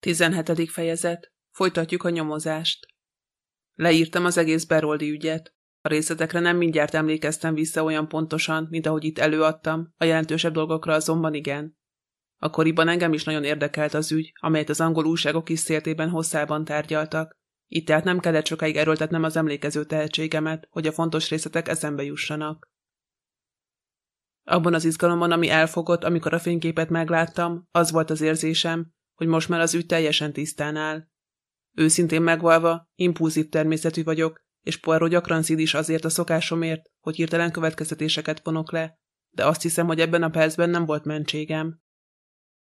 17. fejezet. Folytatjuk a nyomozást. Leírtam az egész Beroldi ügyet. A részletekre nem mindjárt emlékeztem vissza olyan pontosan, mint ahogy itt előadtam, a jelentősebb dolgokra azonban igen. Akkoriban engem is nagyon érdekelt az ügy, amelyet az angol újságok is széltében hosszában tárgyaltak. Itt tehát nem kellett sokáig erőltetnem az emlékező tehetségemet, hogy a fontos részletek eszembe jussanak. Abban az izgalomban, ami elfogott, amikor a fényképet megláttam, az volt az érzésem, hogy most már az ügy teljesen tisztán áll. Őszintén megvalva, impulzív természetű vagyok, és Poirot gyakran szíd is azért a szokásomért, hogy hirtelen következtetéseket vonok le, de azt hiszem, hogy ebben a percben nem volt mentségem.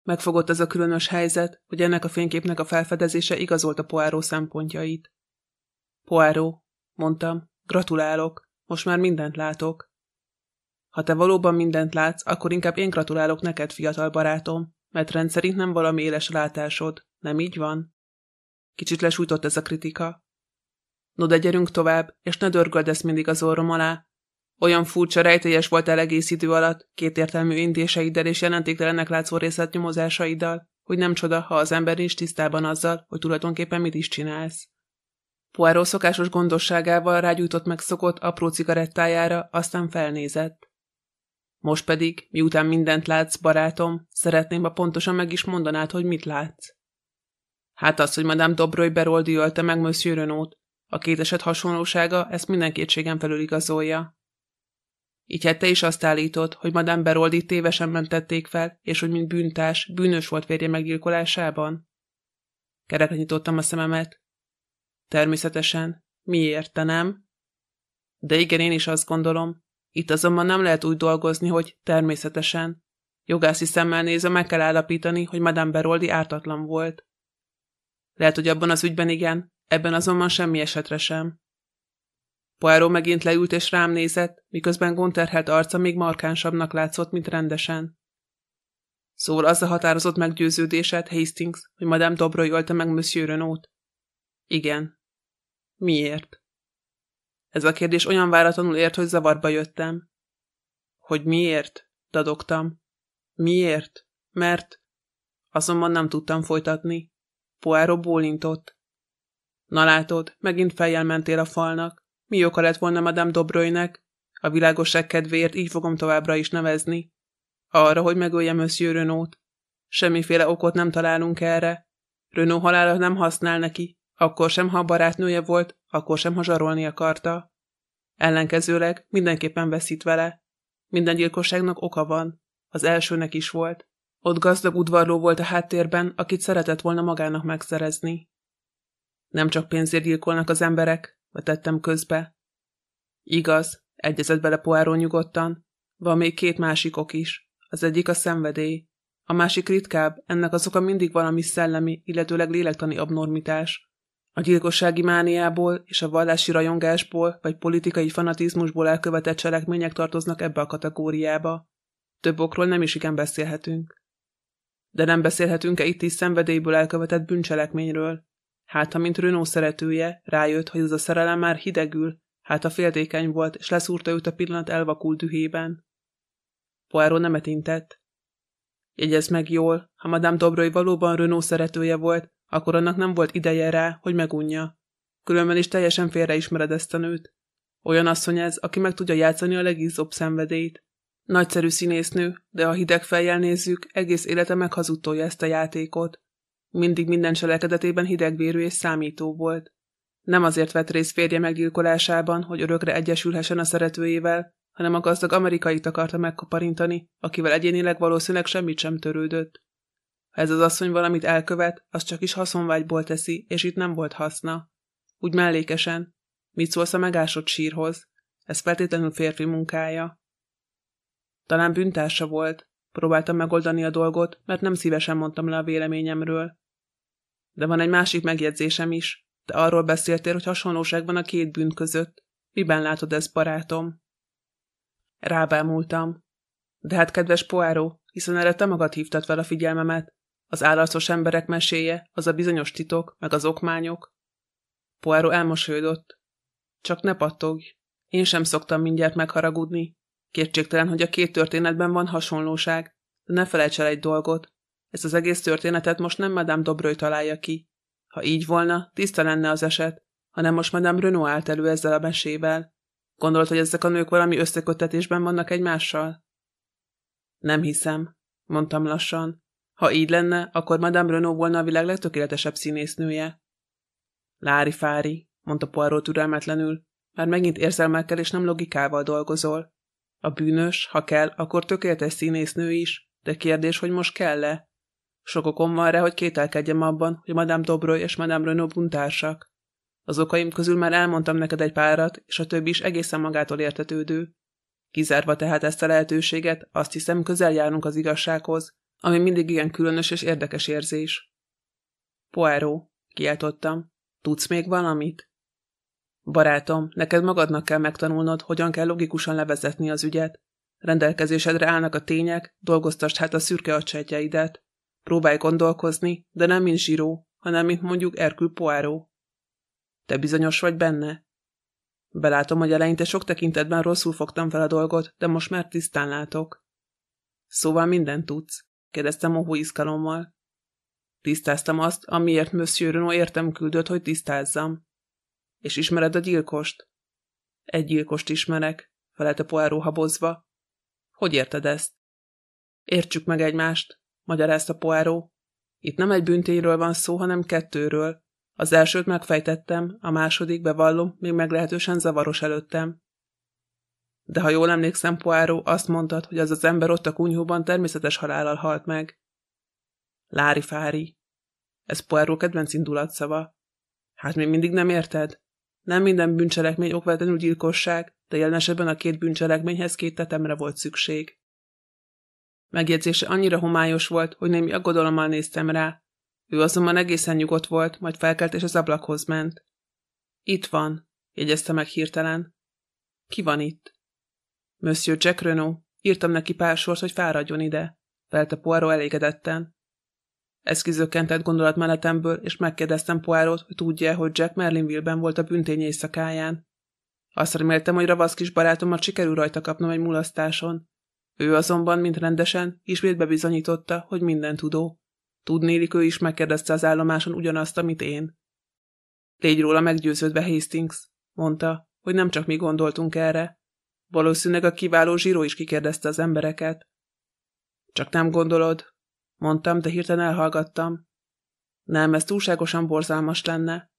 Megfogott az a különös helyzet, hogy ennek a fényképnek a felfedezése igazolta Poirot szempontjait. Poirot, mondtam, gratulálok, most már mindent látok. Ha te valóban mindent látsz, akkor inkább én gratulálok neked, fiatal barátom, mert rendszerint nem valami éles látásod, nem így van? Kicsit lesújtott ez a kritika. No de gyerünk tovább, és ne dörgöld ezt mindig az orrom alá. Olyan furcsa, rejtélyes voltál egész idő alatt, kétértelmű intéseiddel és jelentéktelennek látszó részletnyomozásaiddal, hogy nem csoda, ha az ember is tisztában azzal, hogy tulajdonképpen mit is csinálsz. Poirot szokásos gondosságával rágyújtott meg szokott apró cigarettájára, aztán felnézett. Most pedig, miután mindent látsz, barátom, szeretném, ha pontosan meg is mondanád, hogy mit látsz. Hát az, hogy Madame Dobroy Beroldi ölte meg Monsieur Renault. A két eset hasonlósága ezt minden kétségem felül igazolja. Így hát te is azt állítod, hogy Madame Beroldi tévesen mentették fel, és hogy mint bűntás, bűnös volt férje meggyilkolásában? Kerekre nyitottam a szememet. Természetesen. Miért, te nem? De igen, én is azt gondolom, itt azonban nem lehet úgy dolgozni, hogy természetesen. Jogászi szemmel nézve meg kell állapítani, hogy Madame Beroldi ártatlan volt. Lehet, hogy abban az ügyben igen, ebben azonban semmi esetre sem. Poirot megint leült és rám nézett, miközben gonterhelt arca még markánsabbnak látszott, mint rendesen. Szól az a határozott meggyőződésed, Hastings, hogy Madame Dobroy ölte meg Monsieur Renault? Igen. Miért? Ez a kérdés olyan váratlanul ért, hogy zavarba jöttem. Hogy miért? dadogtam. Miért? Mert... Azonban nem tudtam folytatni. Poirot bólintott. Na látod, megint fejjel mentél a falnak. Mi oka lett volna Madame Dobrojnek? A világosság kedvéért így fogom továbbra is nevezni. Arra, hogy megöljem Monsieur Renault. Semmiféle okot nem találunk erre. Renault halála nem használ neki, akkor sem, ha a barátnője volt, akkor sem, ha zsarolni akarta. Ellenkezőleg mindenképpen veszít vele. Minden gyilkosságnak oka van. Az elsőnek is volt. Ott gazdag udvarló volt a háttérben, akit szeretett volna magának megszerezni. Nem csak pénzért gyilkolnak az emberek, vetettem közbe. Igaz, egyezett bele Poáró nyugodtan. Van még két másik ok is. Az egyik a szenvedély. A másik ritkább, ennek az oka mindig valami szellemi, illetőleg lélektani abnormitás. A gyilkossági mániából és a vallási rajongásból vagy politikai fanatizmusból elkövetett cselekmények tartoznak ebbe a kategóriába. Több okról nem is igen beszélhetünk. De nem beszélhetünk-e itt is szenvedélyből elkövetett bűncselekményről? Hát, ha mint Renault szeretője, rájött, hogy ez a szerelem már hidegül, hát a féltékeny volt, és leszúrta őt a pillanat elvakult dühében. Poirot nem etintett. Jegyez meg jól, ha Madame Dobroy valóban Renault szeretője volt, akkor annak nem volt ideje rá, hogy megunja. Különben is teljesen félreismered ezt a nőt. Olyan asszony ez, aki meg tudja játszani a legízóbb szenvedélyt. Nagyszerű színésznő, de ha hideg fejjel nézzük, egész élete meghazudtolja ezt a játékot. Mindig minden cselekedetében hidegvérű és számító volt. Nem azért vett részt férje meggyilkolásában, hogy örökre egyesülhessen a szeretőjével, hanem a gazdag amerikait akarta megkaparintani, akivel egyénileg valószínűleg semmit sem törődött. Ez az asszony valamit elkövet, az csak is haszonvágyból teszi, és itt nem volt haszna. Úgy mellékesen. Mit szólsz a megásott sírhoz? Ez feltétlenül férfi munkája. Talán bűntársa volt. Próbáltam megoldani a dolgot, mert nem szívesen mondtam le a véleményemről. De van egy másik megjegyzésem is. Te arról beszéltél, hogy hasonlóság van a két bűn között. Miben látod ezt, barátom? Rábámultam. De hát, kedves Poáró, hiszen erre te magad hívtad fel a figyelmemet. Az állarcos emberek meséje, az a bizonyos titok, meg az okmányok. Poirot elmosolyodott. Csak ne pattogj. Én sem szoktam mindjárt megharagudni. Kétségtelen, hogy a két történetben van hasonlóság, de ne felejts el egy dolgot. Ez az egész történetet most nem Madame Dobröly találja ki. Ha így volna, tiszta lenne az eset, hanem most Madame Renault állt elő ezzel a mesével. Gondolod, hogy ezek a nők valami összekötetésben vannak egymással? Nem hiszem, mondtam lassan. Ha így lenne, akkor Madame Renault volna a világ legtökéletesebb színésznője. Lári fári, mondta Poirot türelmetlenül. Már megint érzelmekkel és nem logikával dolgozol. A bűnös, ha kell, akkor tökéletes színésznő is, de kérdés, hogy most kell-e? Sok okom van rá, hogy kételkedjem abban, hogy Madame Dobroy és Madame Renault buntársak. Az okaim közül már elmondtam neked egy párat, és a többi is egészen magától értetődő. Kizárva tehát ezt a lehetőséget, azt hiszem közel járunk az igazsághoz, ami mindig igen különös és érdekes érzés. Poirot, kiáltottam, tudsz még valamit? Barátom, neked magadnak kell megtanulnod, hogyan kell logikusan levezetni az ügyet. Rendelkezésedre állnak a tények, dolgoztasd hát a szürke acsejtjeidet. Próbálj gondolkozni, de nem mint zsíró, hanem mint mondjuk Erkül Poirot. Te bizonyos vagy benne? Belátom, hogy eleinte sok tekintetben rosszul fogtam fel a dolgot, de most már tisztán látok. Szóval mindent tudsz? Kérdeztem mohó izgalommal. Tisztáztam azt, amiért Monsieur Renaud értem küldött, hogy tisztázzam. És ismered a gyilkost? Egy gyilkost ismerek, felelte Poirot habozva. Hogy érted ezt? Értsük meg egymást, magyarázta Poirot. Itt nem egy büntényről van szó, hanem kettőről. Az elsőt megfejtettem, a második, bevallom, még meglehetősen zavaros előttem. De ha jól emlékszem, Poirot, azt mondtad, hogy az az ember ott a kunyhóban természetes halállal halt meg. Lári fári. Ez Poirot kedvenc indulatszava. Hát még mindig nem érted? Nem minden bűncselekmény okvetlenül gyilkosság, de jelen esetben a két bűncselekményhez két tetemre volt szükség. Megjegyzése annyira homályos volt, hogy némi aggodalommal néztem rá. Ő azonban egészen nyugodt volt, majd felkelt és az ablakhoz ment. Itt van, jegyezte meg hirtelen. Ki van itt? Monsieur Jack Renault, írtam neki pár sort, hogy fáradjon ide, felte Poirot elégedetten. Ez kizökkentett gondolatmenetemből, és megkérdeztem Poirot, hogy tudja, hogy Jack Merlinville-ben volt a büntény éjszakáján. Azt reméltem, hogy ravasz kis barátomat sikerül rajta kapnom egy mulasztáson. Ő azonban, mint rendesen, ismét bebizonyította, hogy minden tudó. Tudnélik, ő is megkérdezte az állomáson ugyanazt, amit én. Légy róla meggyőződve, Hastings, mondta, hogy nem csak mi gondoltunk erre. Valószínűleg a kiváló zsíró is kikérdezte az embereket. Csak nem gondolod, mondtam, de hirtelen elhallgattam. Nem, ez túlságosan borzalmas lenne.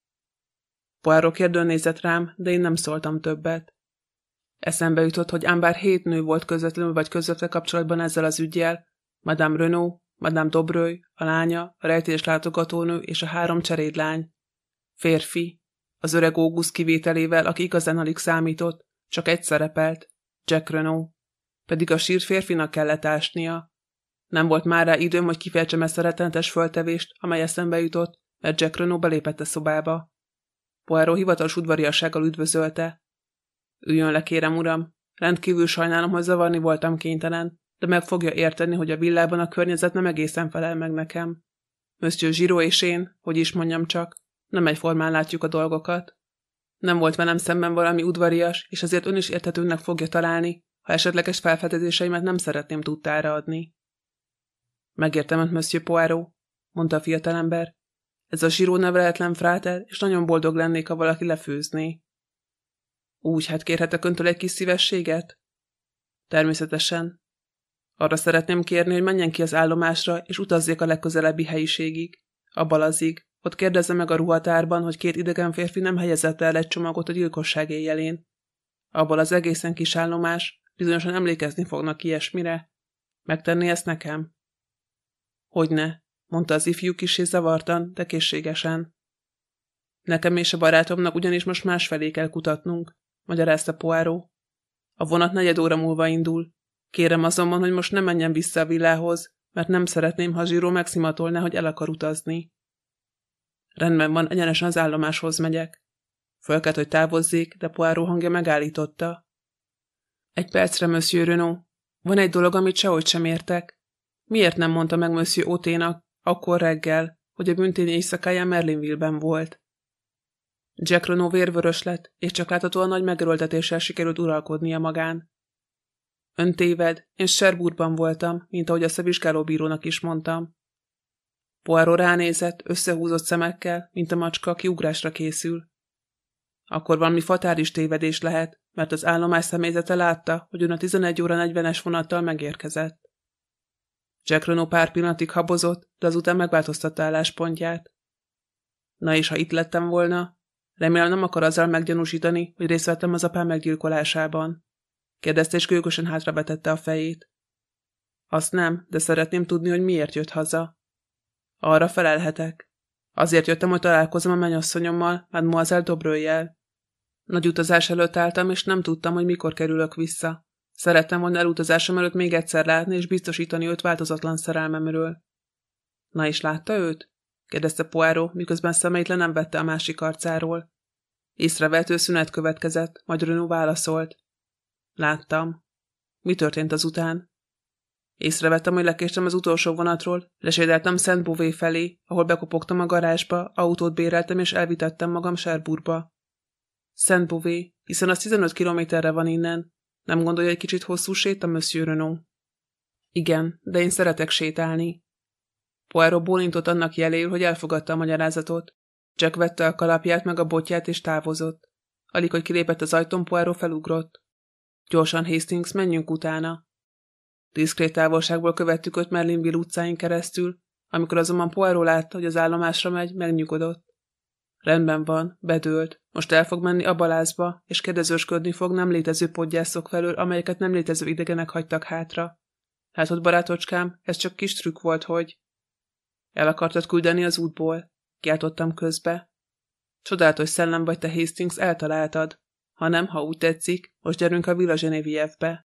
Poirot kérdőn nézett rám, de én nem szóltam többet. Eszembe jutott, hogy ám bár hét nő volt közvetlenül vagy közvetve kapcsolatban ezzel az ügyjel, Madame Renault, Madame Dobröly, a lánya, a rejtés látogatónő és a három cserédlány. Férfi, az öreg August kivételével, aki igazán alig számított, csak egy szerepelt, Jack Renault. Pedig a sír férfinak kellett ásnia, nem volt már rá időm, hogy kifejtsem ezt a rettenetes föltevést, amely eszembe jutott, mert Jack Renault belépett a szobába. Poirot hivatalos udvariassággal üdvözölte. Üljön le, kérem, uram. Rendkívül sajnálom, hogy zavarni voltam kénytelen, de meg fogja érteni, hogy a villában a környezet nem egészen felel meg nekem. Monsieur Giro és én, hogy is mondjam csak, nem egyformán látjuk a dolgokat. Nem volt velem szemben valami udvarias, és azért ön is értetőnek fogja találni, ha esetleges felfedezéseimet nem szeretném tudtára adni. Megértem, Monsieur Poirot, mondta a fiatalember. Ez a zsíró neveletlen fráter, és nagyon boldog lennék, ha valaki lefőzné. Úgy, hát kérhetek öntől egy kis szívességet? Természetesen. Arra szeretném kérni, hogy menjen ki az állomásra, és utazzék a legközelebbi helyiségig. A balazig. Ott kérdezze meg a ruhatárban, hogy két idegen férfi nem helyezett el egy csomagot a gyilkosság éjjelén. Abból az egészen kis állomás, bizonyosan emlékezni fognak ilyesmire. Megtenni ezt nekem? Hogyne, mondta az ifjú kisé zavartan, de készségesen. Nekem és a barátomnak ugyanis most másfelé kell kutatnunk, magyarázta Poáró. A vonat negyed óra múlva indul. Kérem azonban, hogy most ne menjen vissza a villához, mert nem szeretném, ha Zsíró megszimatolná, hogy el akar utazni. Rendben van, egyenesen az állomáshoz megyek. Fölkelt, hogy távozzék, de Poáró hangja megállította. Egy percre, Monsieur Renault. Van egy dolog, amit sehogy sem értek. Miért nem mondta meg Monsieur Oténak, akkor reggel, hogy a büntény éjszakáján Merlinville-ben volt? Jack Renault vérvörös lett, és csak láthatóan nagy megerőltetéssel sikerült uralkodnia magán. Ön téved, én Sherwoodban voltam, mint ahogy azt a vizsgálóbírónak is mondtam. Poirot ránézett, összehúzott szemekkel, mint a macska, aki ugrásra készül. Akkor valami fatális tévedés lehet, mert az állomás személyzete látta, hogy ön a 11 óra 40-es vonattal megérkezett. Jack Renault pár pillanatig habozott, de azután megváltoztatta álláspontját. Na és ha itt lettem volna, remélem nem akar azzal meggyanúsítani, hogy részt vettem az apám meggyilkolásában. Kérdezte és gőgösen hátravetette a fejét. Azt nem, de szeretném tudni, hogy miért jött haza. Arra felelhetek. Azért jöttem, hogy találkozom a mennyasszonyommal, Mademoiselle Dobrőjel. Nagy utazás előtt álltam, és nem tudtam, hogy mikor kerülök vissza. Szerettem volna elutazásom előtt még egyszer látni, és biztosítani őt változatlan szerelmemről. Na és látta őt? kérdezte Poirot, miközben szemeit le nem vette a másik arcáról. Észrevető szünet következett, majd Renaud válaszolt. Láttam. Mi történt azután? Észrevettem, hogy lekéstem az utolsó vonatról, lesédeltem Szent Bové felé, ahol bekopogtam a garázsba, autót béreltem és elvitettem magam Sherburgba. Szent Bové, hiszen az 15 kilométerre van innen. Nem gondolja egy kicsit hosszú séta, Monsieur Renaud? Igen, de én szeretek sétálni. Poirot bólintott annak jeléül, hogy elfogadta a magyarázatot. Jack vette a kalapját meg a botját és távozott. Alig, hogy kilépett az ajtón, Poirot felugrott. Gyorsan, Hastings, menjünk utána. Diszkrét távolságból követtük öt Merlinville utcáin keresztül, amikor azonban Poirot látta, hogy az állomásra megy, megnyugodott. Rendben van, bedőlt. Most el fog menni a balázba, és kérdezősködni fog nem létező podgyászok felől, amelyeket nem létező idegenek hagytak hátra. Hát ott, barátocskám, ez csak kis trükk volt, hogy... El akartad küldeni az útból? Kiáltottam közbe. Csodálatos szellem vagy te, Hastings, eltaláltad. Ha nem, ha úgy tetszik, most gyerünk a Villa Genevieve-be.